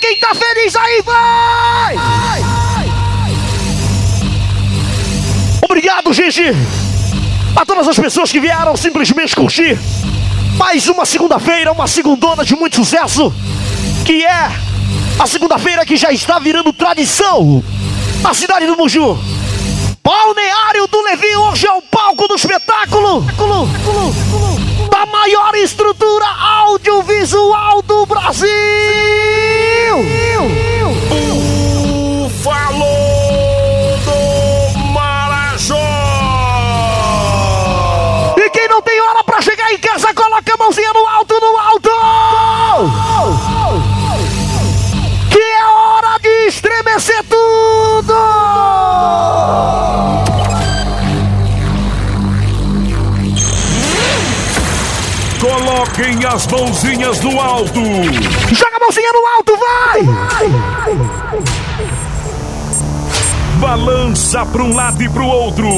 quem tá feliz aí, vai! Obrigado, gente! A todas as pessoas que vieram simplesmente curtir mais uma segunda-feira, uma segundona de muito sucesso, que é a segunda-feira que já está virando tradição na cidade do Muju. Balneário do Levi hoje é o palco do espetáculo da maior estrutura audiovisual do Brasil. As mãozinhas no alto! Joga a mãozinha no alto, vai! Balança para um lado e para o outro.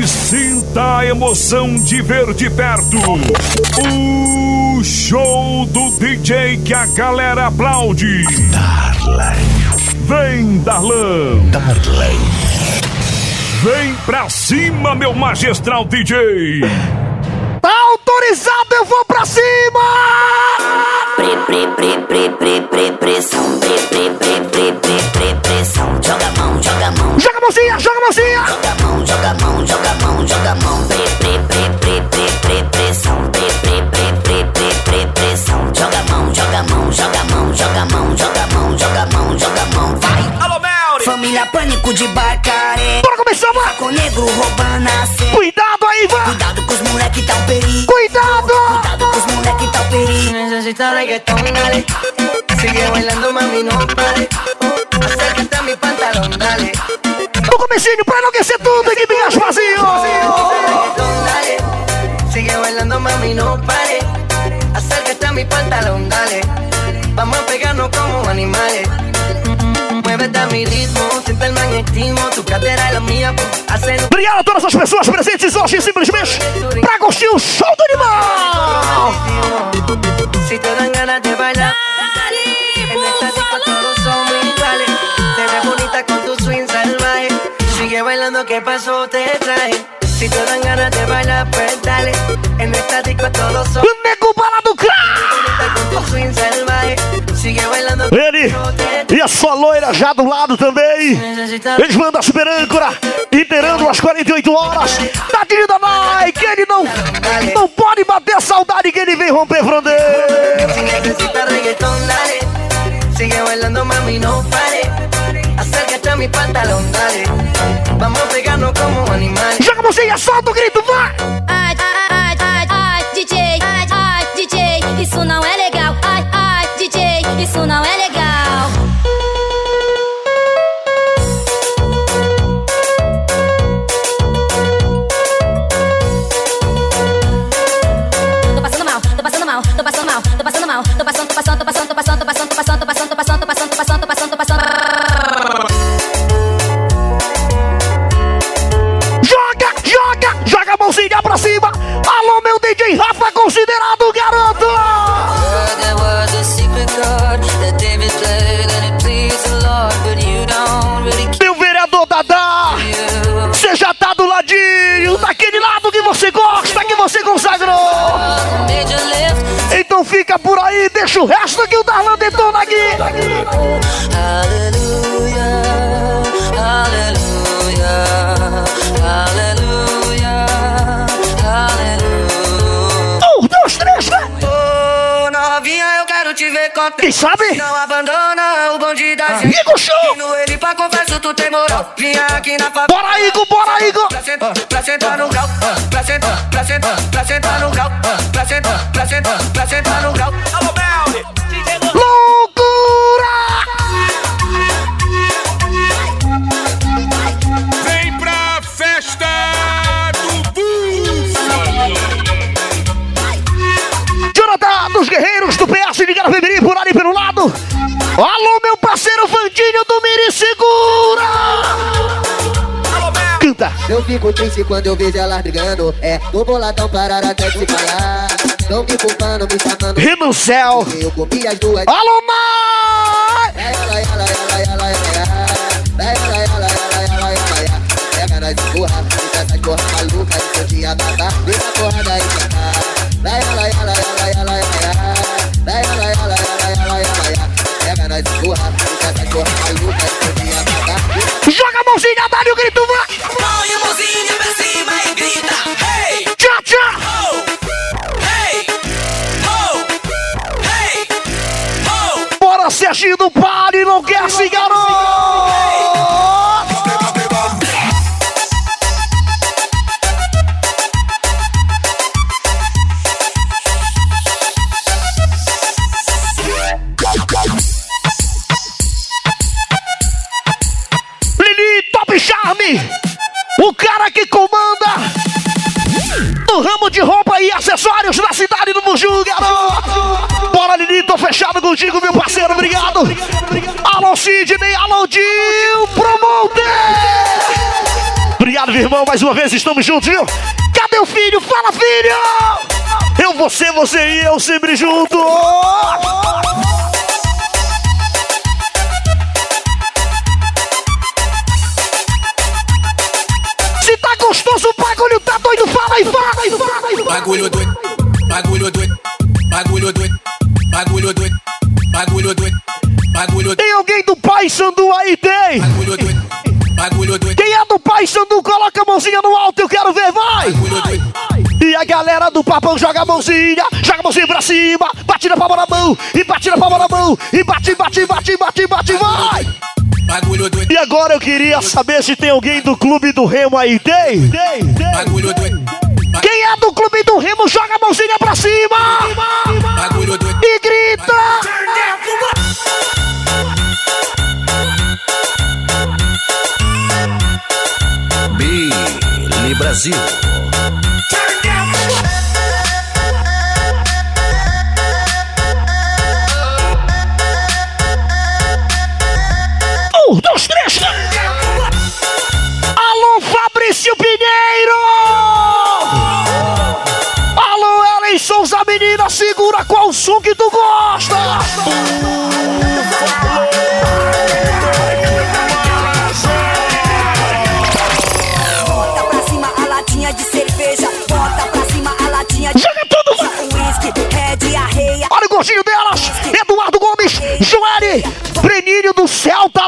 E sinta a emoção de ver de perto. O show do DJ que a galera aplaude. Darley. Vem, Darlan. Darley. Vem pra cima, meu magistral DJ. Autorizado, eu vou pra cima! Pre, pre, pre, pre, pre, pre, pressão. Pre, pre, pre, dale. Sigue bailando, mami, no pare. Acércate a mi pantalón, dale. No comecinho pra enlouquecer tudo, equipe Gasparzinho! Reggaetón, dale. Sigue bailando, mami, no pare. Acércate a mi pantalón, dale. Vamos a pegarnos como animales. Muévete a mi ritmo, siente el magnetismo. Tu cadera es la mía, hacen Obrigado a todas as pessoas presentes hoje, simplesmente, pra curtir o show do animal! Ganas de bailar, en esta disco todos somos iguales. Te ves bonita con tu swing salvaje. Sigue bailando, ¿qué pasó? Te traje. Si te dan ganas de bailar, pues dale. En esta disco todos somos. Sigue bailando, Ele e a sua loira já do lado também. Eles mandam a super âncora, inteirando as 48 horas da querida Nike. Não, pode bater a saudade que ele vem romper fronteira. Dale. Sigue bailando, mami, no pare. Acércate a mi pantalón, dale. Vamos pegarnos como. Joga solta o grito, sabe? Não abandona o bonde da gente. Igor Show. No ele pra confesso, tu tem moral. Vinha aqui na favela. Bora, Igor, bora, Igor. Pra sentar, pra sentar no grau. Pra sentar, pra sentar, pra sentar no grau. Pra sentar, pra sentar, pra sentar no grau. Eu fico triste quando eu vejo elas brigando. É, tô boladão parar até de falar. Tão me culpando, me chamando. Renan Céu. Eu comi as duas. Alô, Vai ela, ela, ela, ela, ela, vai ela, ela, ela, ela, ela, pega nós empurra, fica essa porra maluca, de dia matar, vem a porra daí pra cá. Vai ela, ela, ela, ela, ela, vai ela, ela, ela, ela, ela, pega nós empurra, fica essa porra maluca, de dia matar, vem Joga a mãozinha, dá-lhe o grito, vai! Põe a mãozinha pra cima e grita Hey, Tchau, tchau! ho Hey, ho Hey, ho Bora, Serginho do Pare, não quer se garoto! De roupa e acessórios da cidade do Buju, garoto. Bora, Lili, tô fechado contigo, meu parceiro, obrigado. Alô, Sidney, alô, Dil, promoter. Obrigado, meu irmão, mais uma vez estamos juntos, viu? Cadê o filho? Fala, filho! Eu, você, você e eu sempre juntos. Se tá gostoso, o bagulho tá doido, fala aí, fala aí, fala aí. Bagulho doido, bagulho doido, bagulho doido, bagulho doido, bagulho doido, bagulho doido, Tem alguém do Pai Sandu aí? Tem! bagulho doido, bagulho doido, Quem é do Pai Sandu, coloca a mãozinha no alto, eu quero ver, vai! bagulho doido, E a galera do Papão joga a mãozinha, joga a mãozinha pra cima, bate na palma na mão, e bate na palma na mão, e bate, bate, bate, bate, bate, vai! Bagulho doido, E agora eu queria saber se tem alguém do Clube do Remo aí, tem? Tem, tem. bagulho doido, Quem é do Clube do Remo, joga a mãozinha pra cima! bagulho doido, E grita! Billy Brasil.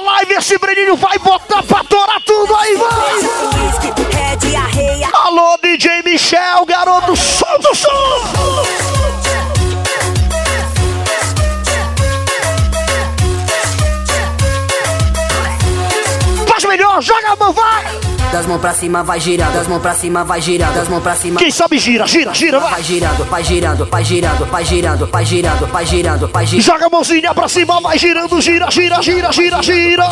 Tá live, esse Breninho vai botar pra torar tudo aí, vai! Alô, DJ Michel, garoto, solta o som! Melhor, joga a mão, vai! Das mãos pra cima vai girar. Das mãos pra cima vai girar. Das mãos pra cima Quem sabe gira, gira, gira, vai! vai girando. Vai girando. Vai girando. Vai girando. Vai girando. Vai girando. Vai girando. Joga a mãozinha pra cima, vai girando, gira, gira, gira, gira, gira!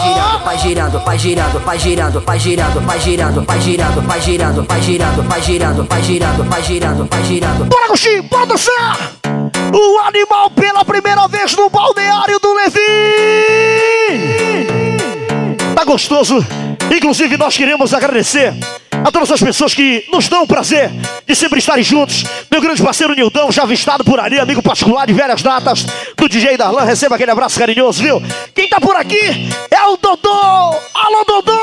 Vai girando, vai girando, vai girando, vai girando, vai girando, vai girando, vai girando, vai girando, vai girando, vai girando, vai girando, vai girando. Bora, Agostinho, bora dançar! O animal pela primeira vez no balneário do Levi! Tá gostoso? Inclusive, nós queremos agradecer a todas as pessoas que nos dão o prazer de sempre estarem juntos. Meu grande parceiro Nildão, já avistado por ali, amigo particular de velhas datas do DJ Darlan. Receba aquele abraço carinhoso, viu? Quem tá por aqui é o Dodô! Alô, Dodô!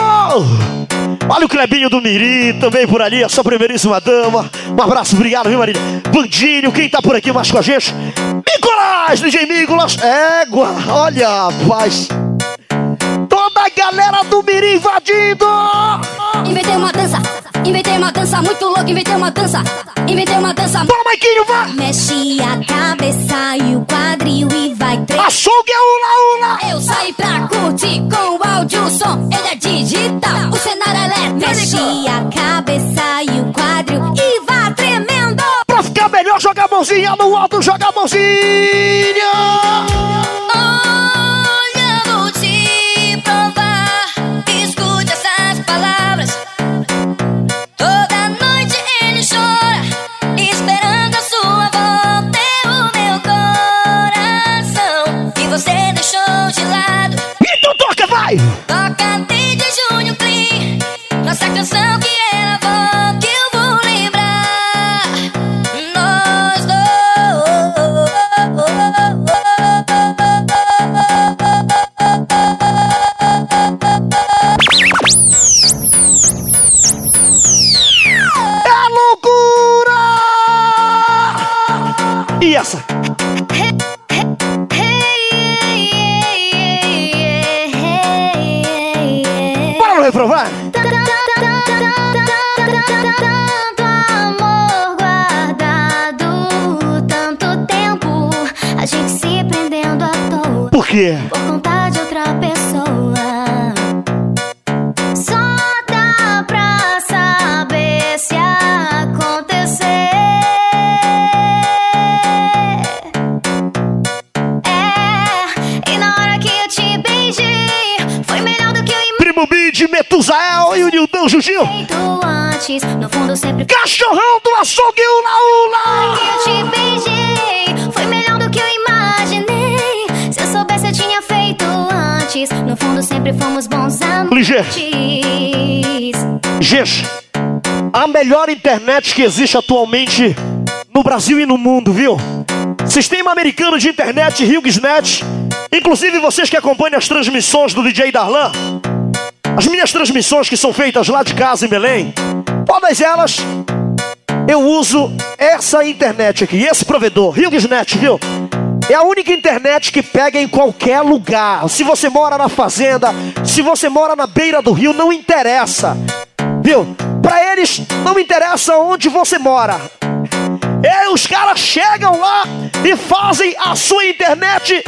Olha o Clebinho do Miri, também por ali, a sua primeiríssima dama. Um abraço, obrigado, viu, Marília? Bandinho, quem tá por aqui mais com a gente? Nicolás, DJ Nicolas. Égua, olha, rapaz. Galera do Miri invadindo. Inventei uma dança, inventei uma dança muito louca, inventei uma dança, inventei uma dança. Bora, Maiquinho, vai. Mexe a cabeça e o quadril e vai três. Açougue é ula, ula. Eu saí pra curtir com o áudio som, ele é digital, o cenário é elétrico. Mexe a cabeça e o quadril e vai tremendo. Pra ficar melhor, joga a mãozinha no alto, joga a mãozinha. Toca tem de Júnior Clean, nossa canção que era boa, que eu vou lembrar. Nós. É loucura! E essa? Vai. Tanto amor guardado, tanto tempo, a gente se prendendo à toa Por quê? Imaginei antes. No fundo, sempre Cachorrão do açougue Ula que eu te beijei foi melhor do que eu imaginei. Se eu soubesse, eu tinha feito antes. No fundo, sempre fomos bons amigos. Gente, a melhor internet que existe atualmente no Brasil e no mundo, viu? Sistema americano de internet, HughesNet. Inclusive vocês que acompanham as transmissões do DJ Darlan. As minhas transmissões que são feitas lá de casa em Belém. Todas elas eu uso essa internet aqui, esse provedor, HughesNet, viu? É a única internet que pega em qualquer lugar. Se você mora na fazenda, se você mora na beira do rio, não interessa. Viu? Pra eles não interessa onde você mora. É, os caras chegam lá e fazem a sua internet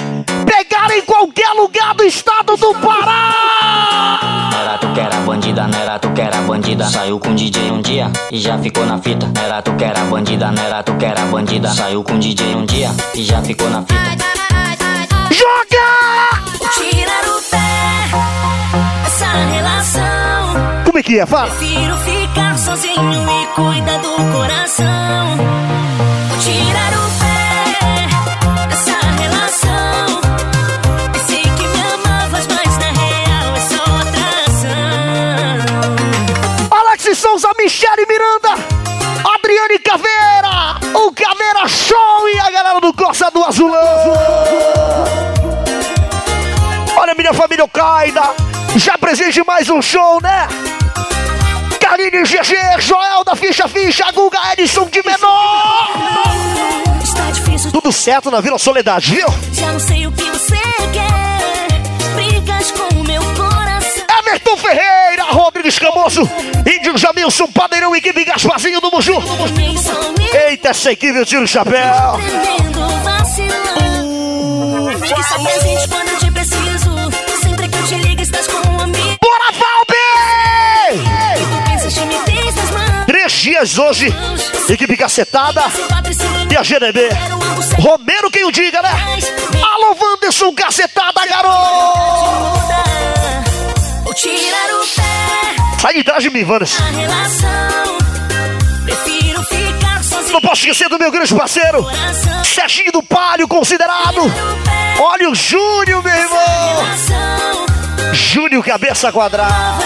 pegar em qualquer lugar do estado do Pará. Era tu que era bandida, não era tu que era bandida. Saiu com DJ um dia e já ficou na fita. Era tu que era bandida, não era tu que era bandida. Saiu com DJ um dia e já ficou na fita. Joga! Tirar o pé dessa relação. Como é que é? Fala. Prefiro ficar sozinho e cuidar do coração. Tirar o Alex Souza, Michele Miranda, Adriane Caveira, o Caveira Show e a galera do Costa do Azulão. Olha, minha família Okaida, já presente mais um show, né? Karine GG, Joel da Ficha Ficha, Guga Edson de menor. Tudo certo na Vila Soledade, viu? já não sei o que você quer. Brigas com. Everton Ferreira, Rodrigues Camoso, Índio Jamilson, Padeirão, equipe Gasparzinho do eu. Eita, essa equipe eu tiro o chapéu. Só presente quando eu te preciso. Sempre que eu te ligo, estás com um amigo. Bora, Valber! Três dias hoje, equipe cacetada e a GDB. Romero quem o diga, né? Alô, Wanderson, cacetada, garoto! Tirar o pé Sai de trás de mim, sozinho. Não posso esquecer do meu grande parceiro, Coração. Serginho do Palio, considerado. Olha o Júnior, meu irmão. relação. Júnior, cabeça quadrada.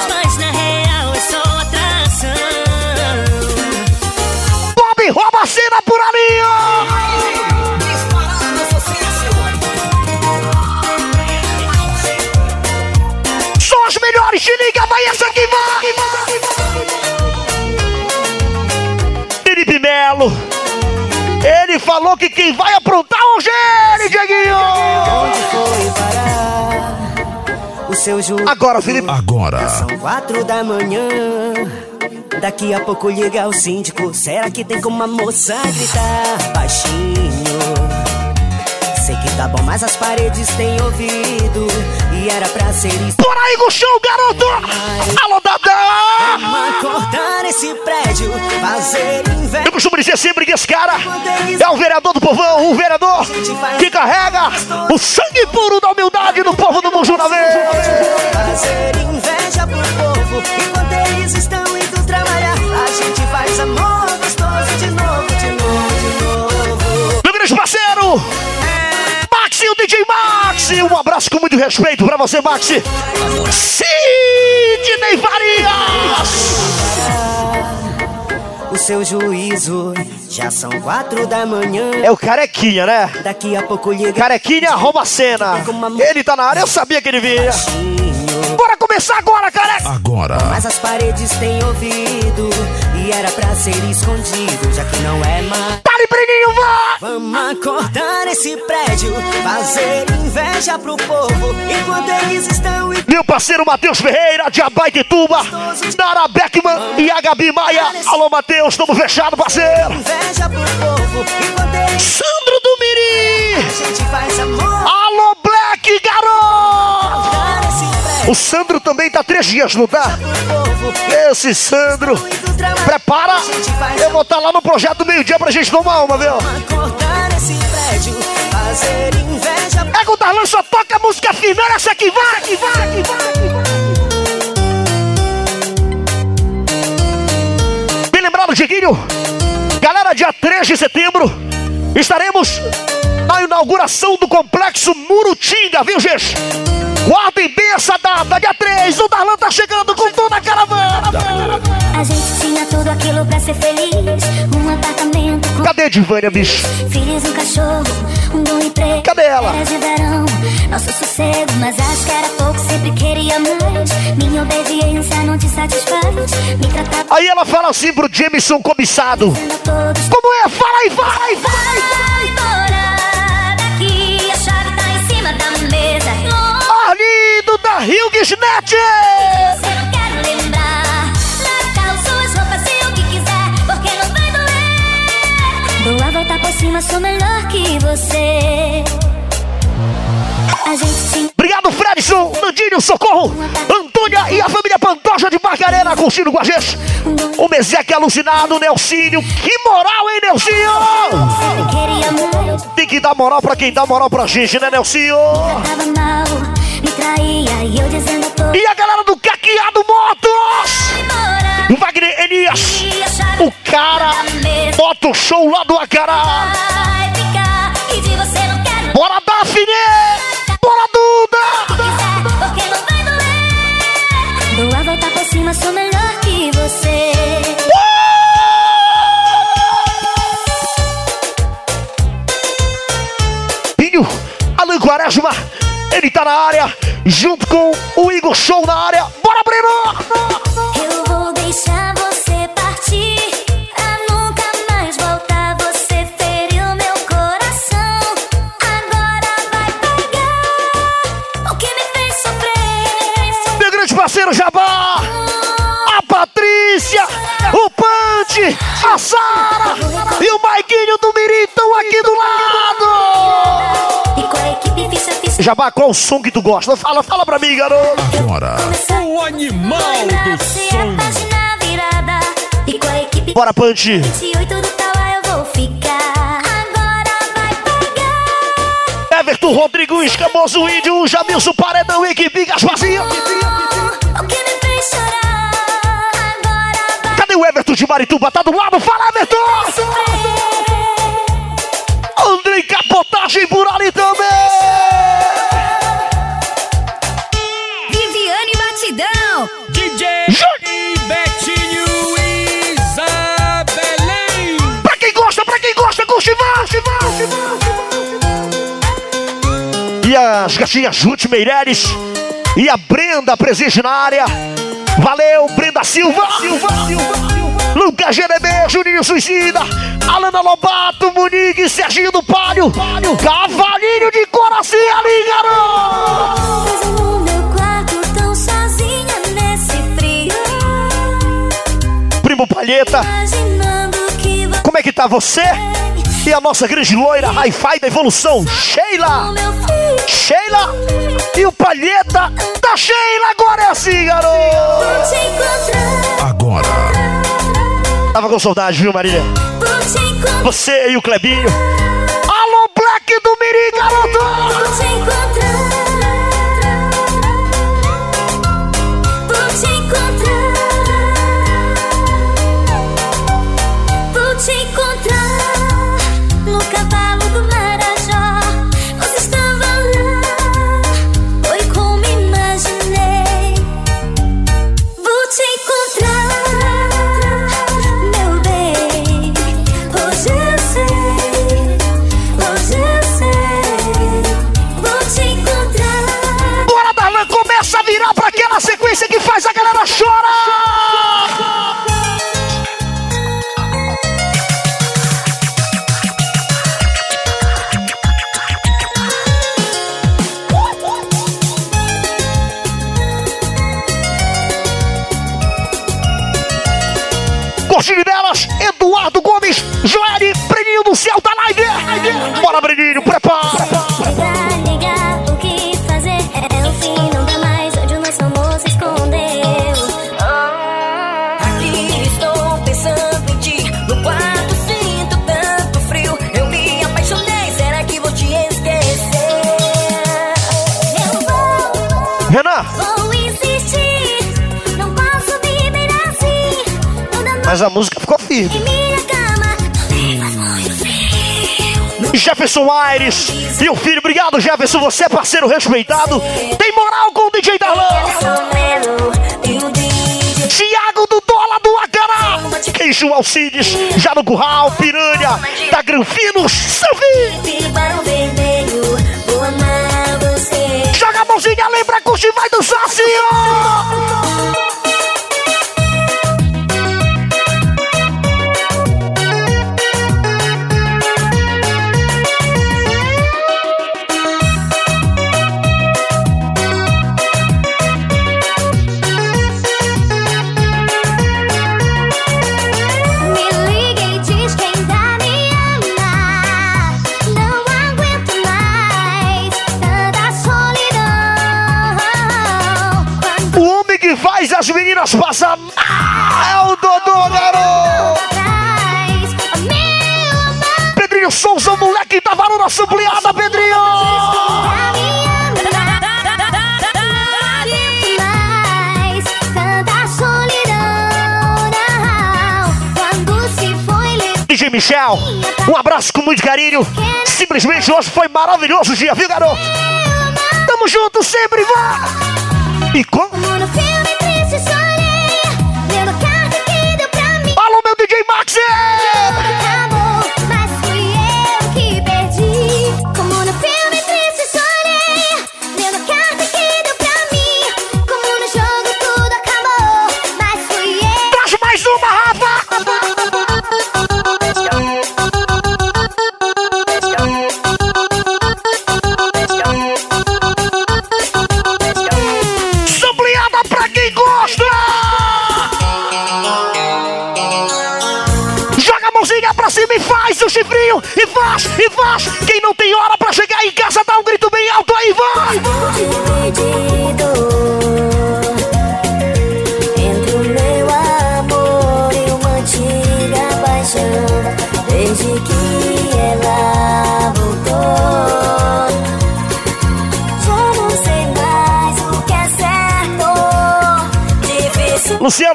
Falou que quem vai aprontar hoje é ele, Dieguinho! Onde foi parar? O seu juro. Agora, Felipe, Agora, São quatro da manhã. Daqui a pouco liga o síndico. Será que tem como a moça gritar baixinho? Sei que tá bom, mas as paredes têm ouvido. E era pra ser isso. bora aí com o show, garoto! Alô, Dadá! Acordar esse prédio, fazer inveja. Eu costumo dizer sempre que esse cara é o vereador do povão, o vereador que carrega o sangue puro da humildade do povo do vez. Fazer inveja pro povo DJ Maxi. Um abraço com muito respeito pra você, Maxi. Sidney Farias. O seu juízo já são quatro da manhã. É o Carequinha, né? Daqui a pouco liga Carequinha rouba a cena. Ele tá na área, eu sabia que ele vinha. Bora começar agora, careca. agora, Mas as paredes têm ouvido e era pra ser escondido, já que não é mais. Breninho, vai! Vamos acordar esse prédio, fazer inveja pro povo, enquanto eles estão Meu parceiro Matheus Ferreira, de Abaitetuba, Nara Beckman e a Gabi Maia. Alô, Matheus, tamo fechado, parceiro. inveja pro povo, enquanto eles Sandro do Miri. a gente faz amor. Alô, O Sandro também tá três dias, não tá? Esse Sandro. Prepara, eu vou estar lá no projeto meio-dia pra gente tomar uma, viu? É o Darlan só toca música firme, essa que vai, que vai, que vai, que vai. Bem lembrado, Diguinho? Galera, dia 3 de setembro, estaremos na inauguração do complexo Murutinga, viu, gente? Guardem bem essa data, dia 3, o Darlan tá chegando com toda a caravana. A gente tinha tudo aquilo pra ser feliz. Um apartamento com Cadê Divânia, bicho? filhos, um cachorro, um bom emprego. Cadê ela? Era de verão, nosso sossego, mas acho que era pouco, sempre queria mais. Minha obediência não te satisfaz. Me tratava Aí ela fala assim pro Jameson todos. Como é? Fala aí, fala aí, fala aí. Vai embora daqui, a chave tá em cima da mesa. Arlindo da Hilgesnet! Você não quero lembrar. Cima, sou melhor que você. A gente tinha Obrigado, Fredson, Nandinho, Socorro, Antônia e a família Pantoja de Margarena curtindo com a gente. O Mezeque alucinado, Nelsinho. Que moral, hein, Nelsinho? Tem que dar moral pra quem dá moral pra gente, né, Nelsinho? E a galera do Caqueado Motos! O Wagner Elias, o cara, mesa. Moto Show lá do Acará. Bora, Daphne! Bora, Duda! quiser, porque não vai doer. Dou a volta por cima, sou melhor que você. Pinho, Alan Quaresma, ele tá na área, junto com o Igor Show na área. Bora, Breno! A Sara e o Maiquinho do Miri estão aqui do lado. E. Jabá, qual som que tu gosta? Fala, fala pra mim, garoto. Agora, o animal do som. E Bora, Pante. 28 do tal eu vou ficar. Agora vai pagar. Everton Rodrigo, Escamoso Índio, Jamilson Paredão, equipe Gaspazinha. O que me fez chorar. De Marituba? Tá do lado? Fala, Everton! Andrei Capotagem por ali também! Viviane Batidão. DJ Ju- Betinho Isabelém. Pra quem gosta, pra quem gosta, curte, vai, vai. E as gatinhas Ruth Meireles e a Brenda presente na área. Valeu, Brenda Silva. Silva, Silva. Lucas Jeremê, Juninho Suicida, Alana Lobato, Munique, Serginho do Palio, Cavalinho de coração ali, garoto! Pois eu no meu quarto tão sozinha nesse frio. Primo Palheta, como é que tá você? E a nossa grande loira, Hi-Fi da evolução, Sheila! Sheila e o Palheta da Sheila, agora é assim, garoto! Vou te encontrar. Agora, Tava com saudade, viu, Marília? Você e o Clebinho. Alô, Black do Miri, garoto! frequência que faz a galera chorar. Curtinho delas, Eduardo Gomes, Joel, Breninho do Céu tá da Live. Bora, Breninho. Mas a música ficou firme. Jefferson Aires e o filho, obrigado Jefferson, você é parceiro respeitado. Tem moral com o DJ Darlan. Tiago do Dólar do Acará. Queijo Alcides, já no Curral, Piranha, da amar você. Joga a mãozinha, lembra, curte e vai dançar assim, as meninas passar é o Dodô, garoto. Pedrinho Souza, o moleque da varanda ampliada, Pedrinho. Quando. DJ Michel, um abraço com muito carinho. Simplesmente hoje foi maravilhoso o dia, viu, garoto? Tamo junto sempre, vai! E como?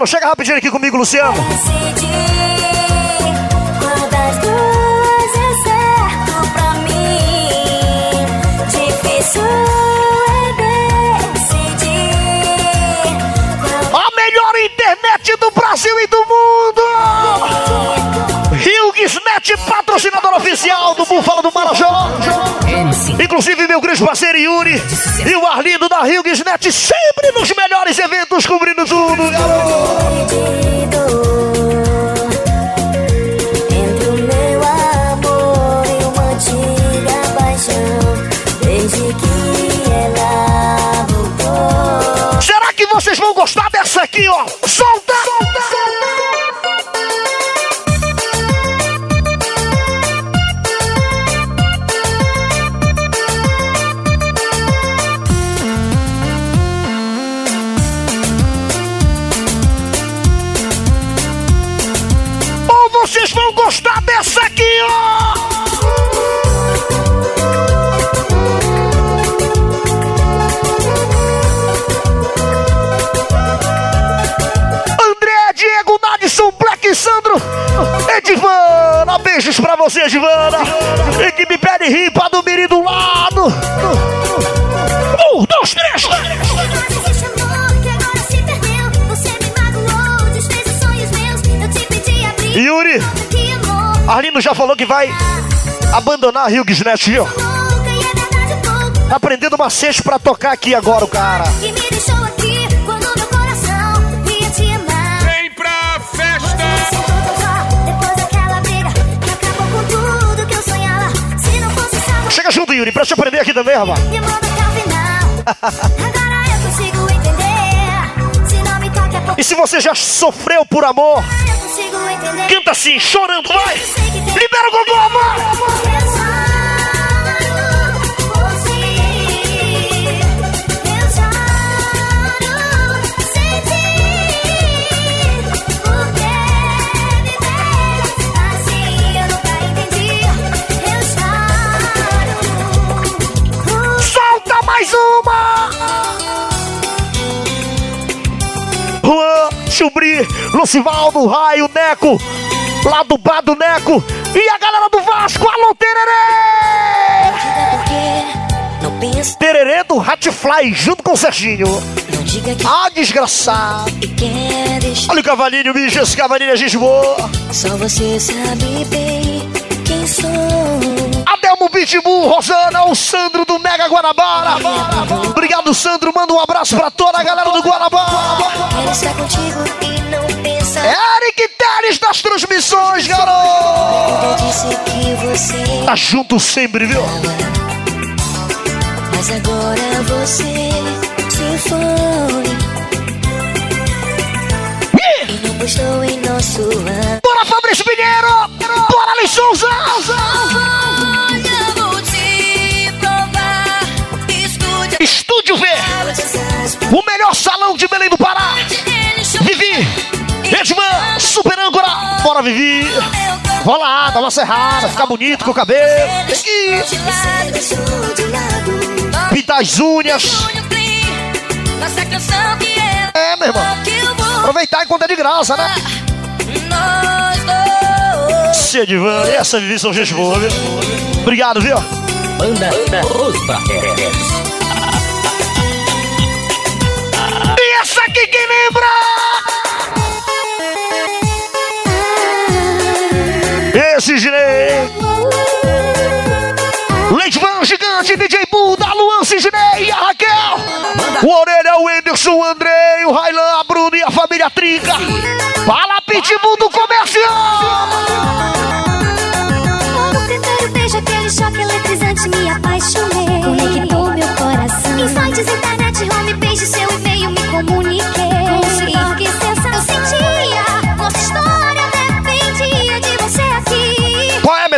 Luciano, chega rapidinho aqui comigo, Luciano. A melhor internet do Brasil e do mundo! Hughesnet, patrocinador oficial do Búfalo do Marajó. Inclusive, meu grande parceiro Yuri e o Arlindo da Hughesnet, sempre nos melhores eventos, cobrindo tudo, garoto. Entre o meu amor e uma antiga paixão Desde que ela voltou Será que vocês vão gostar dessa aqui, ó? Solta! Você, Edivana. Equipe Pé de Ripa do Miri do lado. Um, dois, três. Yuri, Arlindo já falou que vai abandonar a Hughesnet, viu? É Tá aprendendo macete pra tocar aqui agora, o cara. Yuri, pra te aprender aqui também, rapaz. me manda até o final Agora eu consigo entender Se não me toca é E se você já sofreu por amor, Canta assim, chorando, vai! Libera o gogô, vai! Lucivaldo, Raio, Neco, lá do bar do Neco e a galera do Vasco, alô Tererê! Tererê do Hatfly junto com o Serginho. Ah, desgraçado! Olha o cavalinho, bicho, esse cavalinho é gente boa. Só você sabe bem quem sou. Pitbull, Rosana, o Sandro do Mega Guanabara. Obrigado, Sandro. Manda um abraço pra toda a galera do pensa. Eric Teres das transmissões, garoto. Tá junto sempre, viu? Mas agora você se foi. Melhor salão de Belém do Pará. Vivi, Edman, Super Âncora. Bora, Vivi. Rola lá, dá uma serrada, ficar bonito com o cabelo. Tem que. Pintar as unhas. É meu irmão. Aproveitar enquanto é de graça, né? Nós dois. Cia Divan e essa Vivi são gente boa, viu? Obrigado, viu? Banda Os E quem lembra? Esse Ginei. Leite Van Gigante, DJ Buda, Luan Sidney e a Raquel. O Orelha, o Anderson, o Andrei, o Railan, a Bruna e a família Trinca. Fala, Pitbull do comercial. No primeiro beijo, aquele choque eletrizante, me apaixonei.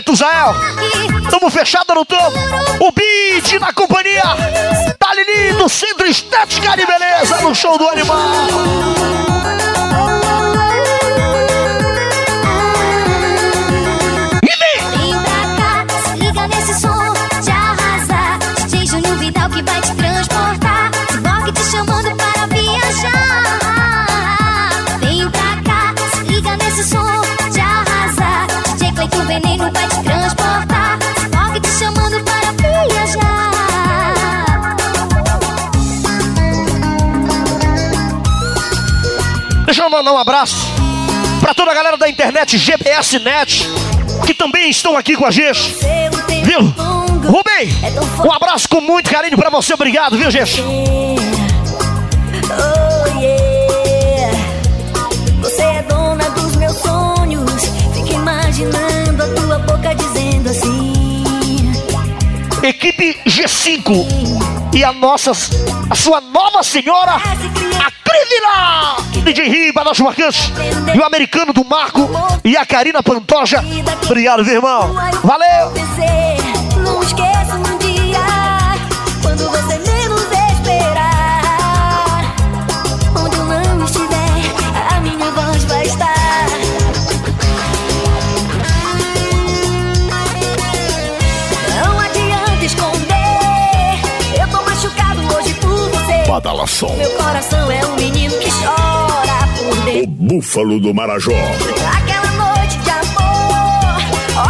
É, Metuzael? Tamo fechado no topo. O beat na companhia. Tá ali no Centro Estética de Beleza, no show do animal. Mandar um abraço pra toda a galera da internet GPS Net, que também estão aqui com a gente. Viu? Rubem, um abraço com muito carinho pra você. Obrigado, viu, gente? Oh é imaginando a tua boca dizendo assim. Equipe G5 e a nossa, a sua nova senhora, a Crivila! DJ Riba, nosso marcante, e o americano do Marco e a Karina Pantoja. Obrigado, viu, irmão? Valeu! Não esqueça um dia quando você menos esperar. Onde eu não estiver, a minha voz vai estar. Não adianta esconder. Eu tô machucado hoje por você. Badalação. Meu coração é um menino que chora O búfalo do Marajó. Aquela noite de amor,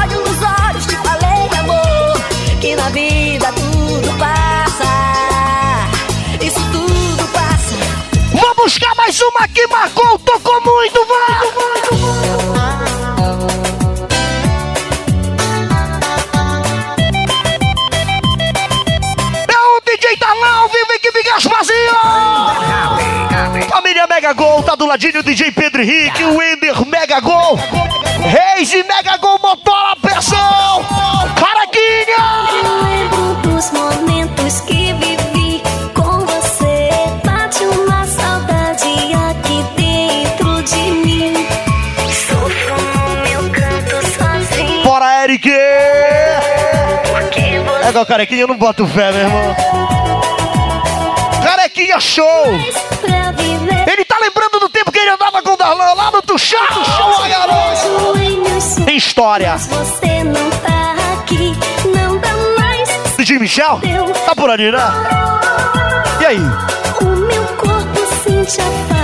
olho nos olhos, te falei, amor, que na vida tudo passa. Isso tudo passa. Vamos buscar mais uma que marcou, tocou muito, vai! É Mega Gol, tá do ladinho do DJ Pedro Henrique, o Ender Mega Gol, Reis de Mega Gol, motora pressão, Caraquinha! Eu lembro dos momentos que vivi com você, bate uma saudade aqui dentro de mim. Sofro no meu canto sozinho. Eric! É igual carequinha, eu não boto fé, meu irmão. Carequinha show! Darlan lá no Tuxá. Show, garoto! em meus sonhos. Tem história. Você não tá aqui, não dá mais. DJ Michel? Tá por ali, né? E aí? O meu corpo sente a falta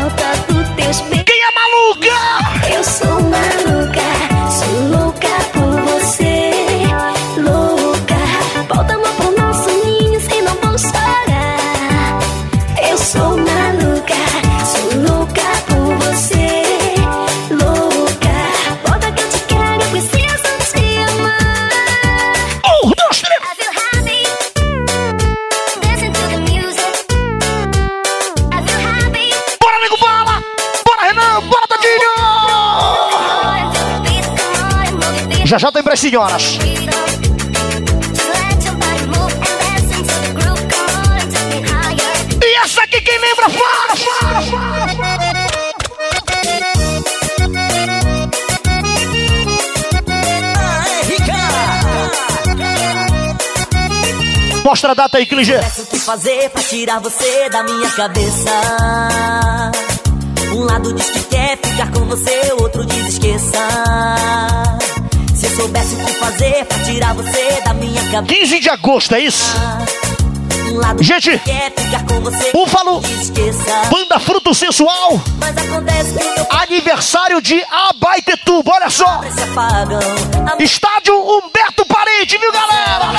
senhoras. E essa aqui quem lembra, fala, fala, fala. Mostra a data aí, Clige. o que fazer pra tirar você da minha cabeça. Um lado diz que quer ficar com você, outro diz esqueça. Se eu soubesse o que fazer pra tirar você da minha cabeça. 15 de agosto, é isso? Gente, Búfalo. Banda Fruto Sensual, aniversário de Abaitetuba, olha só. Estádio Humberto Parede, viu, galera?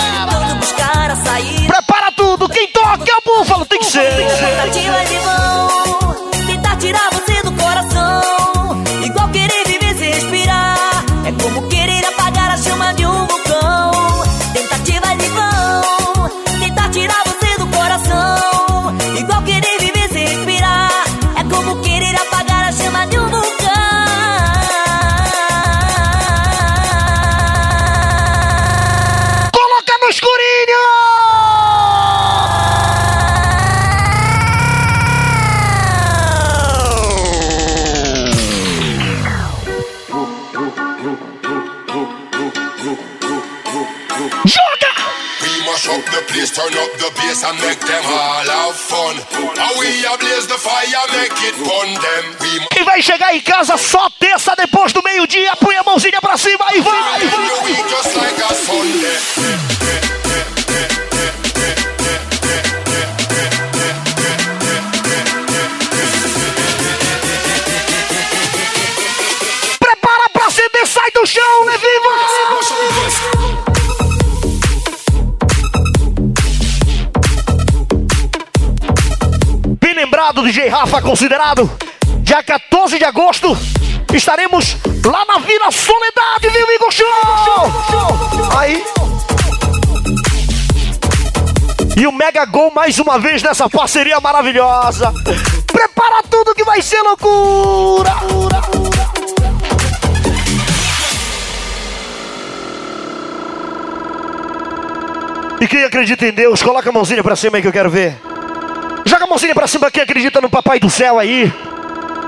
Prepara tudo, quem toca é o Búfalo, tem que ser. Tem que ser. Make them all have fun. We ablaze the fire, make it them. We E vai chegar em casa só terça depois do meio-dia, põe a mãozinha pra cima e vai! end Rafa, considerado. Dia 14 de agosto, estaremos lá na Vila Soledade, viu, Igor Show? Aí. E o Mega Gol mais uma vez nessa parceria maravilhosa. Prepara tudo que vai ser loucura! E quem acredita em Deus, coloca a mãozinha pra cima aí que eu quero ver. Joga a mãozinha pra cima quem acredita no Papai do Céu aí.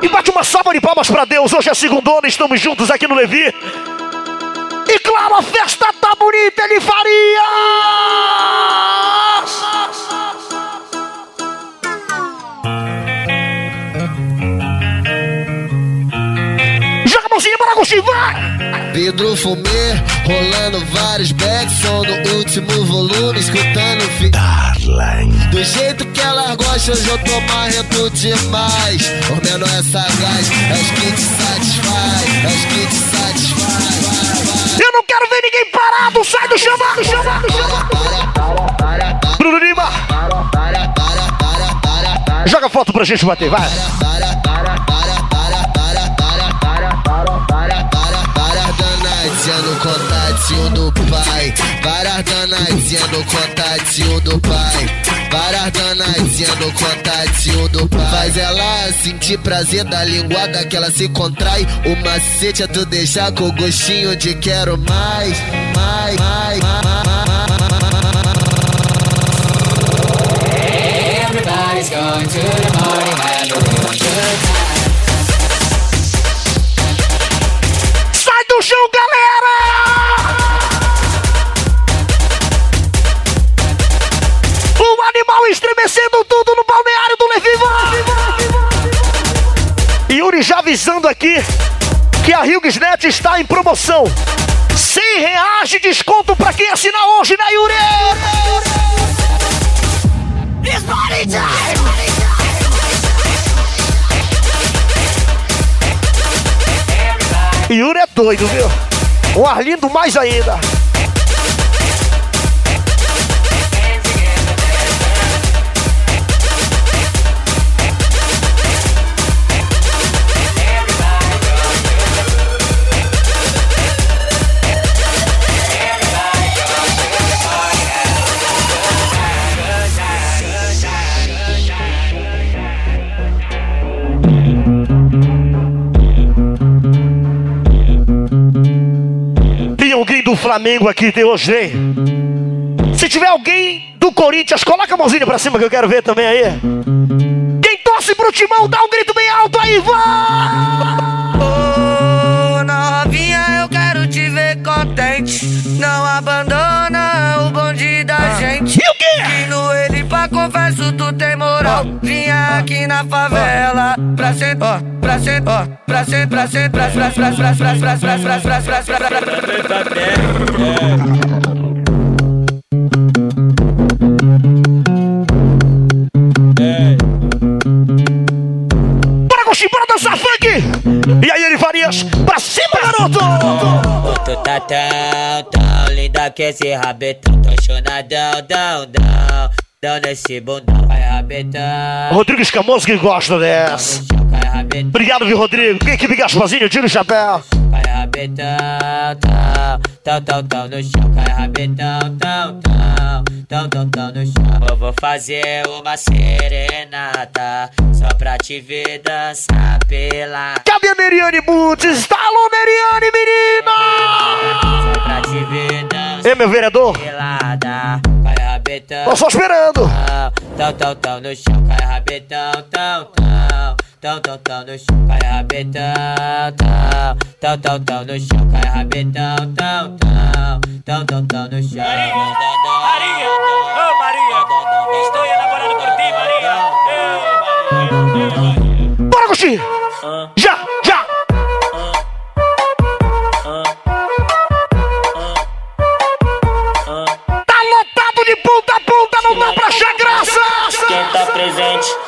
E bate uma salva de palmas pra Deus. Hoje é segundona, estamos juntos aqui no Levi. E claro, a festa tá bonita, ele faria! Joga a mãozinha para vai! Pedro Fumê, rolando vários backs, som do último volume, escutando fi... Do jeito que ela gosta, hoje eu tô marrento demais. Os menor é sagaz, é os que te satisfaz, é os que te satisfaz. Eu não quero ver ninguém parado, sai do chamado, chamado, chamado. Bruno Lima, joga foto pra gente bater, vai. No contatinho do pai. Para danadinha no contatinho do pai. Para danadinha no contatinho do pai. Faz ela sentir prazer da linguada que ela se contrai. O macete é tu deixar com gostinho de quero mais, mais, mais, mais, Everybody's going to the party, have a real good time. Sai do chão, aqui que a Hughes.net está em promoção. 100 reais de desconto pra quem assinar hoje, né, Yuri? It's party time! Yuri é doido, viu? O Arlindo mais ainda. Flamengo aqui tem hoje, hein? Se tiver alguém do Corinthians, coloca a mãozinha pra cima que eu quero ver também aí. Quem torce pro timão, dá um grito bem alto aí, vai! Ô, novinha, eu quero te ver contente. Não abandona o bonde da gente. Pra confesso tu tem moral. Vinha aqui na favela pra sentar, pra sentar, pra sentar, pra sentar, pra sentar, pra sentar, pra sentar, pra sentar, pra sentar, pra sentar. Bora, Gostinho, bora dançar funk! E aí, ele Farias, pra cima, garoto! Tu tá tão, tão linda que esse rabetão Tô chonadão, dão, dão Dão nesse bundão, vai rabetão Rodrigo Escamoso que gosta dessa. Obrigado, viu, Rodrigo? Quem que me Gaspazinho, tira o chapéu. vai rabetão Tão, tão, tão, no chão Vai rabetão, tão, tão Tão, tão, tão no chão Eu vou fazer uma serenata Só pra te ver dançar pela Cadê a Neriane Butz? Tá alô, Neriane, menina! Só pra te ver dançar Ei, meu vereador, pelada rabetão tô só esperando. Tão, tão, tão no chão, cai rabetão, tão, tão, tão, tão, tão no chão, cai rabetão, tão, tão, tão, tão no chão, cai rabetão, tão, tão, tão, tão, tão no chão. Maria, oh Maria, estou enamorado por ti, Maria. Bora, Gostinho!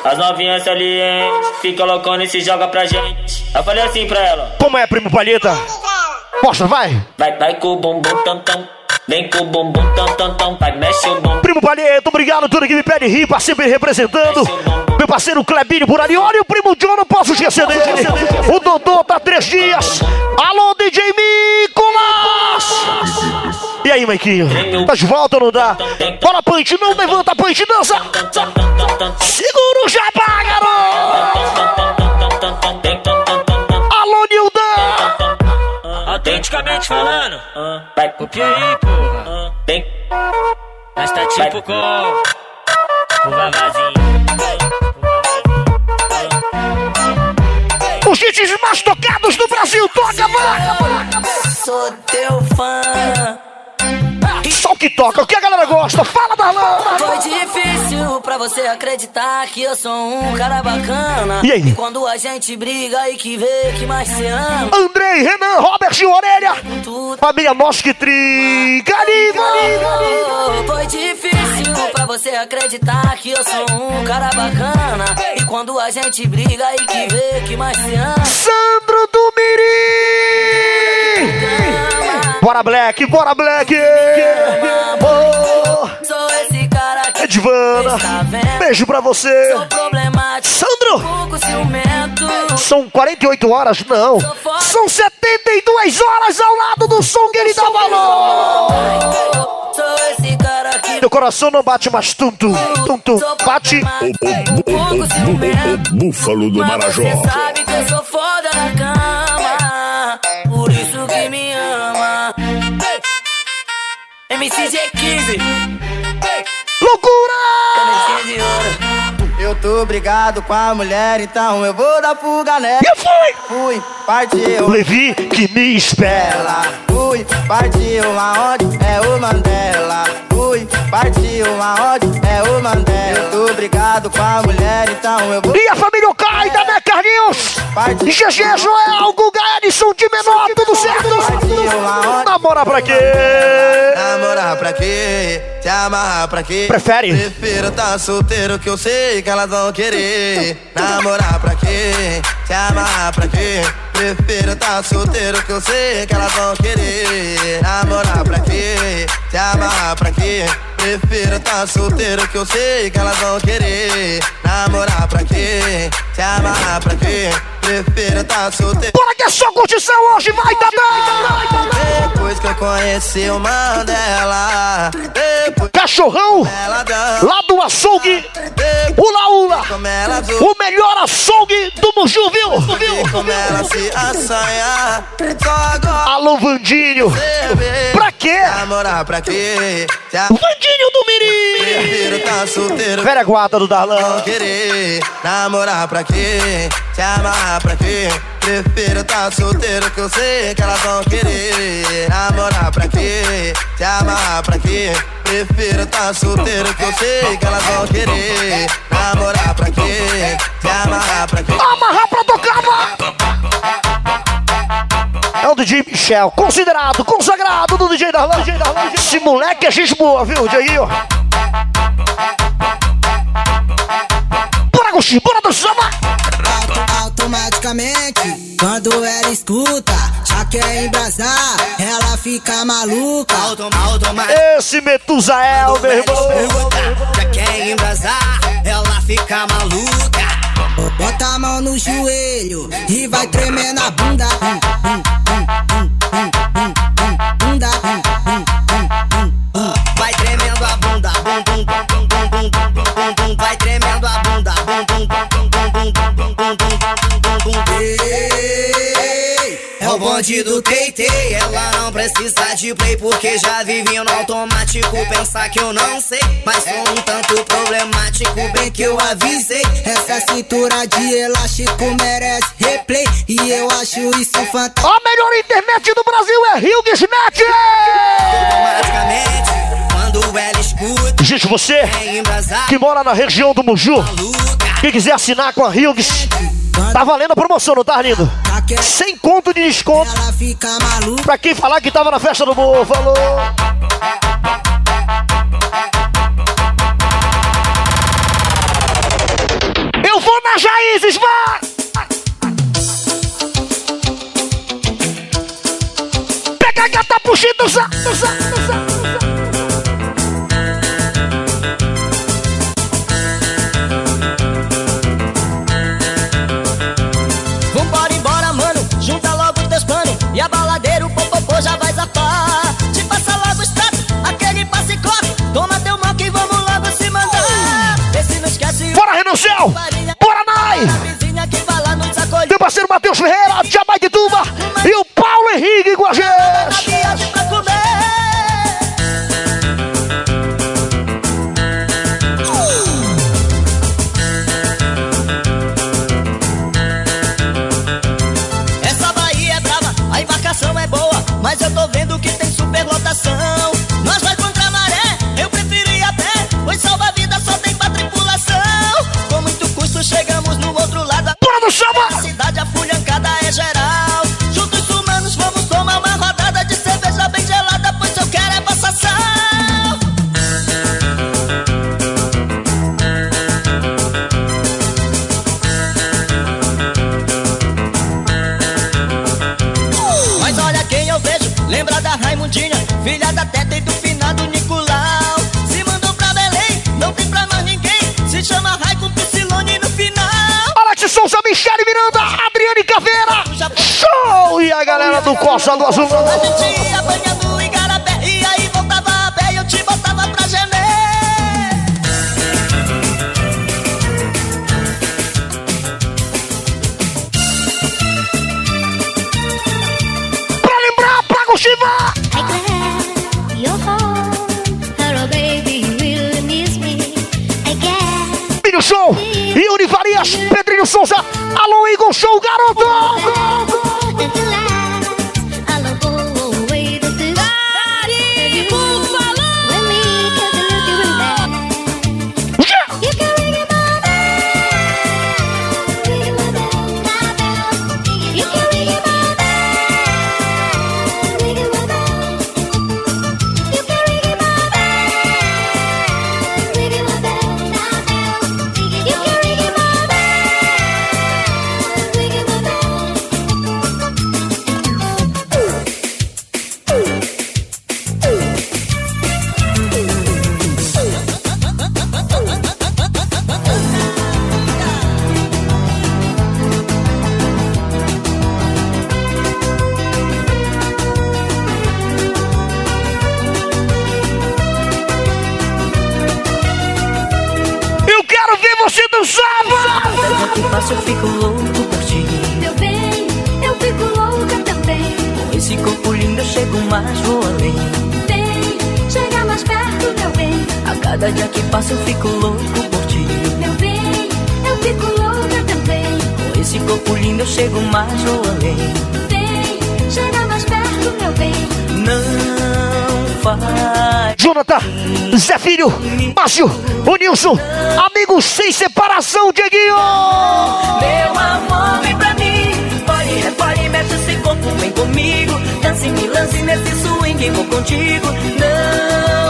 As novinhas salientes, fica loucona e se joga pra gente. Eu falei assim pra ela, Como é, primo Palheta? Mostra, vai! vai, vai com o bumbum tam tam, vem com o bumbum tam tam tam, vai, mexe o bumbum. Primo Palheta, obrigado tudo que me pede ripa, sempre representando. Meu parceiro Clebinho por ali. Olha o primo John, não posso esquecer dele. O Dodô tá três dias. Alô, DJ Nicolas! E aí, Maiquinho? Tá de volta ou não dá? Bora, Punch, não levanta, Punch, dança! Segura o jabá, garoto! Alô, Nildan! Autenticamente falando, Vai, copia aí, porra. vem, Mas tá tipo com o vavazinho. Os hits mais tocados do Brasil, toca, vai! Sou teu fã. Que toca, o que a galera gosta, fala, Darlan! Foi difícil pra você acreditar que eu sou um cara bacana. E aí? quando a gente briga e que vê que mais se ama. Andrei, Renan, Robert e Orelha! Tudo Família Nossa que tri... Gariba! Foi difícil pra você acreditar que eu sou um cara bacana. E quando a gente briga e que vê que mais se ama. Sandro do Mirim! Bora, Black, bora, Black! Sou esse cara que Edvana, beijo pra você! Sou problemático, Sandro! São 48 horas? Não! São 72 horas ao lado do som que ele dá valor! Sou esse cara que Teu coração não bate mais tum tum, tum tum, bate. Búfalo do Marajó. Você sabe que eu sou foda na cama, MCG15, Loucura! cabecinha de ouro. Eu tô brigado com a mulher, então eu vou dar fuga nela. Eu fui! Fui, partiu. Levi que me espera. Fui, partiu aonde é o Mandela. Fui, partiu aonde é o Mandela. Eu tô brigado com a mulher, então eu vou. E a família Ocaida, né, Carlinhos? GG, Joel, Guga, Edson de menor, tudo certo? Namora pra quê? Namorar pra quê? Se amarrar pra quê? Prefere? Prefiro tá solteiro que eu sei que elas vão querer. Namorar pra quê? Se amarrar pra quê? Prefiro tá solteiro que eu sei que elas vão querer. Namorar pra quê? Se amarrar pra quê? Prefiro tá solteiro que eu sei que elas vão querer. Namorar pra quê? Se amarrar pra quê? Prefiro tá solteiro. Bora que é só curtição hoje, vai, Tadã! Depois que eu conheci o Mandela. Depois Cachorrão, lá do açougue, Ula Ula, o melhor açougue do Muju, viu? vi como ela se assanha. Só agora. Alô, Vandinho, pra quê? Namorar pra quê? A- Vandinho do Mirim! Prefiro tá solteiro. Velha guarda do Darlan. Não querer namorar pra quê? Se amarrar pra quê? Prefiro tá solteiro que eu sei que elas vão querer namorar pra quê? Se amarrar pra quê? Prefiro tá solteiro que eu sei que elas vão querer namorar pra quê? Se amarrar pra quê? Amarrar pra tocar! É o DJ Michel, considerado, consagrado do DJ Darlan. Esse moleque é gente boa, viu, Dieguinho? Agostinho, bora do samba! Automaticamente, quando ela escuta, já quer embrasar, ela fica maluca. Esse Metusael, meu irmão. Já quer embrasar, ela fica maluca. Bota a mão no joelho e vai tremer na bunda. Hum, hum, Bunda. É o bonde do Teitei, ela não precisa de play porque já vive no automático. Pensar que eu não sei, mas sou um tanto problemático. Bem que eu avisei, essa cintura de elástico merece replay. E eu acho isso fantástico. A melhor internet do Brasil é Rio Net! Automaticamente, quando ela escuta, Gente, você que mora na região do Muju, quem quiser assinar com a Hilgs, tá valendo a promoção, não tá, lindo? Sem conto de desconto. Pra quem falar que tava na festa do Morro, falou. Eu vou na Jaízes, vá! Pega a gata puxando do zá, do zá, no céu! Bora, Nai! Meu parceiro Matheus Ferreira, Tia de Tuba e o Paulo Henrique com a gente! Samba! A cidade afulhancada é geral. Juntos humanos vamos tomar uma rodada de cerveja bem gelada, pois eu quero é passar sal. Mas olha quem eu vejo, lembra da Raimundinha, filha da Teta e do finado Nicolau. Se mandou pra Belém, não tem pra mais ninguém, se chama Rai Miranda, Adriane Caveira, show! E a galera do Costa do Azul. A gente ia banhando Igarapé, e aí voltava a pé e eu te botava pra gemer. Pra lembrar, pra cultivar! The Souza. Show, garoto! Cada dia que passa eu fico louco por ti. Meu bem, eu fico louca também. Com esse corpo lindo eu chego mais, vou além. Vem, chega mais perto, meu bem. Não faz. Jonathan, Zé Filho, Márcio, o Nilson, amigos sem separação, Dieguinho! Meu amor, vem pra mim. Pode, repare, mexe esse corpo, vem comigo. Dance, me lance nesse swing, vou contigo. Não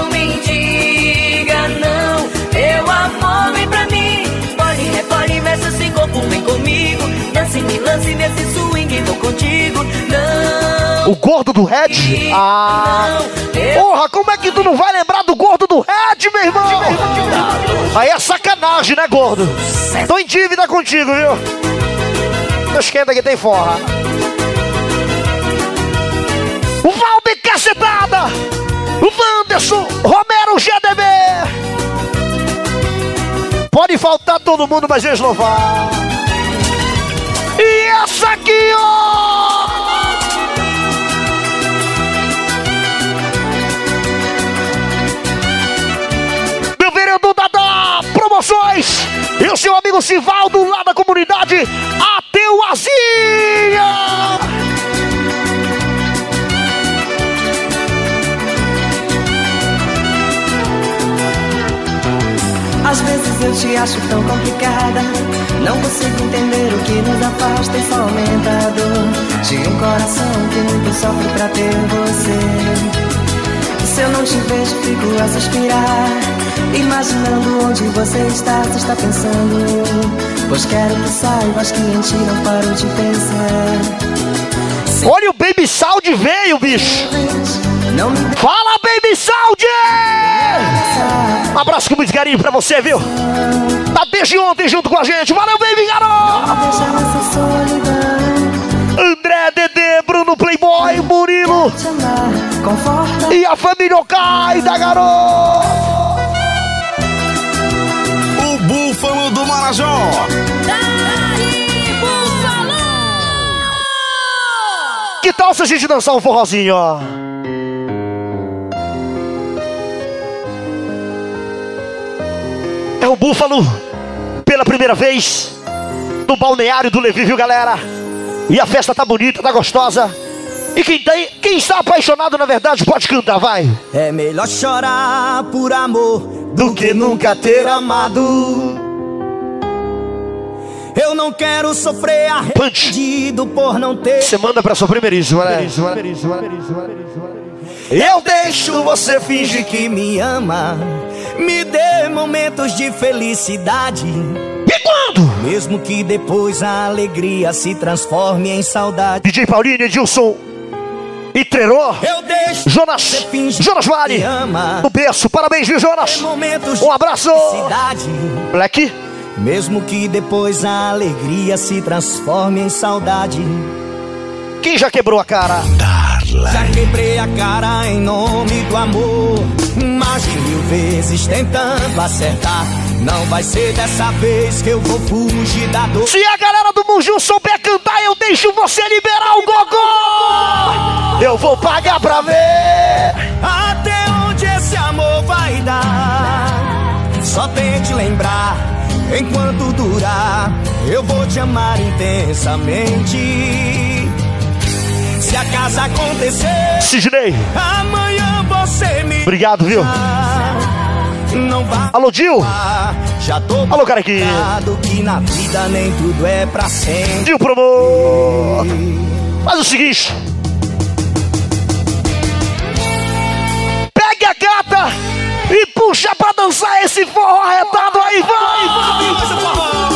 comigo. Dance, me lance nesse swing, contigo. Não. O gordo do Red? Ah! Porra, como é que tu não vai lembrar do gordo do Red, meu irmão? Aí é sacanagem, né, gordo? Tô em dívida contigo, viu? Não esquenta que tem forra. O Valber Cacetada! O Wanderson! Romero GDB! Pode faltar todo mundo, mas eles não vão. Essa aqui, ó! Meu vereador Dada Promoções e o seu amigo Sivaldo lá da comunidade Ateuazinha! Às vezes eu te acho tão complicada. Não consigo entender o que nos afasta e só aumenta a dor. De um coração que muito sofre pra ter você. Se eu não te vejo, fico a suspirar. Imaginando onde você está, se está pensando. Pois quero que saibas que em ti não paro de pensar. Olha o Baby Sound veio, bicho! Fala, Baby Sound! Abraço com muito carinho pra você, viu? Tá desde ontem junto com a gente. Valeu, Baby, garoto! André, Dedê, Bruno Playboy, Murilo e a família Okai da garoto! O Búfalo do Marajó. Que tal se a gente dançar um forrozinho, ó? É o Búfalo, pela primeira vez, no balneário do Levi, viu, galera? E a festa tá bonita, tá gostosa. E quem, tem, quem está apaixonado, na verdade, pode cantar, vai. É melhor chorar por amor Do que nunca ter amado. Eu não quero sofrer arrependido por não ter. Você manda pra sua primeiríssima, né? Eu deixo você fingir que me ama. Me dê momentos de felicidade. E quando? Mesmo que depois a alegria se transforme em saudade. DJ Paulinho, Edilson e Trerô. Eu deixo Jonas, Jonas Vale, no berço. Parabéns, viu, Jonas? Momentos Um abraço. Black, Mesmo que depois a alegria se transforme em saudade. quem já quebrou a cara? Já quebrei a cara em nome do amor. Mais de mil vezes tentando acertar. Não vai ser dessa vez que eu vou fugir da dor. Se a galera do Munju souber cantar, eu deixo você liberar o gogó. Eu vou pagar pra ver. Até onde esse amor vai dar? Só tente lembrar Enquanto durar, eu vou te amar intensamente. Se a casa acontecer, Sidney, amanhã você me. obrigado, viu? Não vai. Alô, Dil. Já tô Alô, cara aqui. que na vida nem tudo é pra sempre. Dil Promo. Faz o seguinte. Pegue a gata e puxa pra dançar esse forró arretado aí, vai, vai.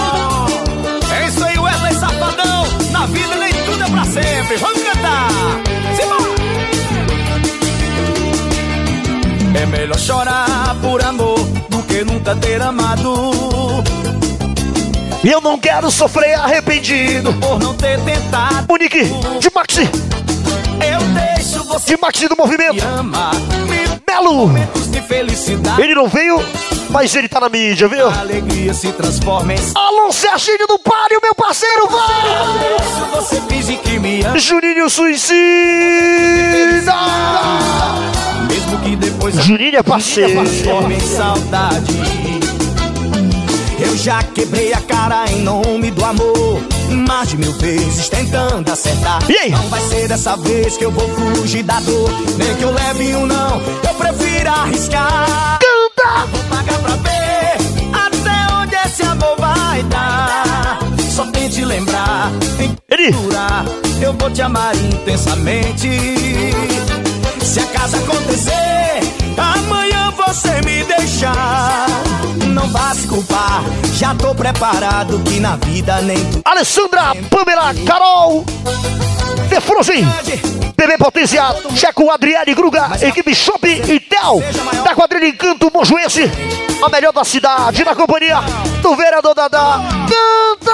Chorar por amor do que nunca ter amado. E eu não quero sofrer arrependido. Por não ter tentado. Nick de Maxi. Eu deixo você De Maxi do movimento. me amar. Me Melo. momentos de felicidade. Ele não veio, mas ele tá na mídia, viu? A alegria se transforma em Alô, Serginho do Páreo, meu parceiro, vai! Você finge que me ama, Juninho Suicida! mesmo que depois a Juninho é parceiro. transforme em saudade. Eu já quebrei a cara em nome do amor. Mais de mil vezes tentando acertar. E aí? Não vai ser dessa vez que eu vou fugir da dor. Nem que eu leve um não, eu prefiro arriscar. Durar, eu vou te amar intensamente. Se a casa acontecer, amanhã você me. Não vá se culpar, já tô preparado que na vida nem tudo Alessandra, Pamela, Carol, The Frozen, Bebê Potenciado, Checo, Adriane, Gruga, equipe Shop e Tel, da quadrilha Encanto Mojuense, a melhor da cidade, na companhia do vereador Dadá. Canta!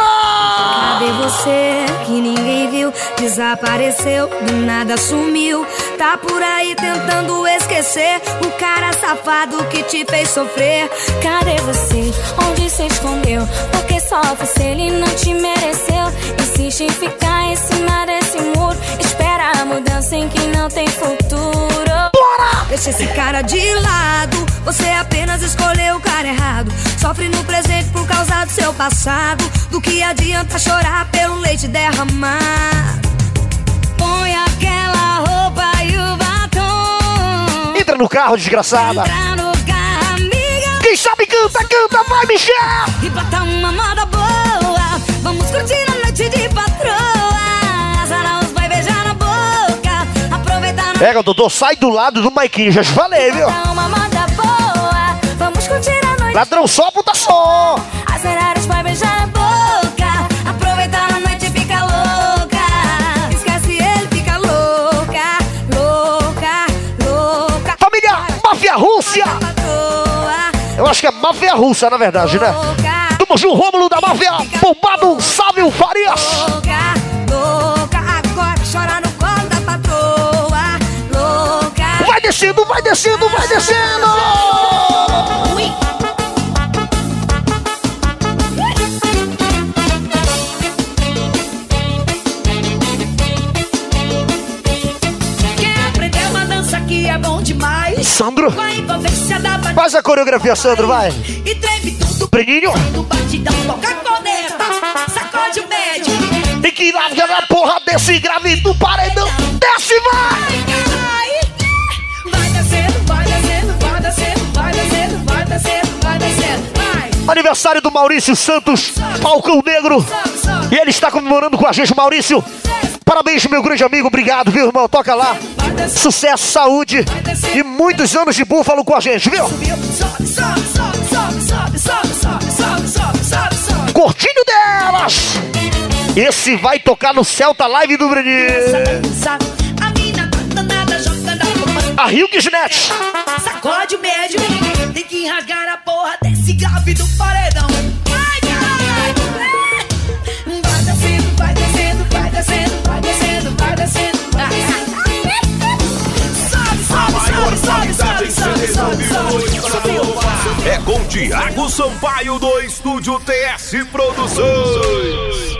Cadê você que ninguém viu? Desapareceu, do nada sumiu. Tá por aí tentando esquecer o cara safado que te fez sofrer. Cadê você? Onde se escondeu? Porque sofre se ele não te mereceu. Insiste em ficar em cima desse muro. Espera a mudança em quem não tem futuro. Bora! Deixa esse cara de lado. Você apenas escolheu o cara errado. Sofre no presente por causa do seu passado. Do que adianta chorar pelo leite derramar? Põe aquela roupa e o batom. Entra no carro, desgraçada. Entra. Quem sabe canta, canta, vai, Michel! E bota uma moda boa. Vamos curtir a noite de patroa. Azar os vai beijar na boca. Aproveitar na Pega, Dodô, sai do lado do Maiquinho, já te falei, viu? Bota uma moda boa. Vamos curtir a noite. Ladrão só, puta só! As araras vai acho que é Máfia Russa, na verdade, né? Tamo junto, Rômulo da Máfia, bombado, Sávio Farias! Vai descendo, vai descendo, vai descendo! Sandro, faz a coreografia, Sandro, vai! E treme tudo Breninho, tem que lá na porra desse grave do paredão! Desce, vai! Vai, vai descendo, vai descendo, vai descendo, vai descendo, vai descendo, vai descendo. Vai, Aniversário do Maurício Santos, Falcão Negro. E ele está comemorando com a gente, Maurício. Parabéns, meu grande amigo. Obrigado, viu, irmão? Toca lá. Sucesso, saúde e muitos anos de búfalo com a gente, viu? Curtinho delas. Esse vai tocar no Celta Live do Breninho. A Rio Sacode o médio, tem que rasgar a porra desse grave do paredão. É com Tiago Sampaio do Estúdio TS Produções.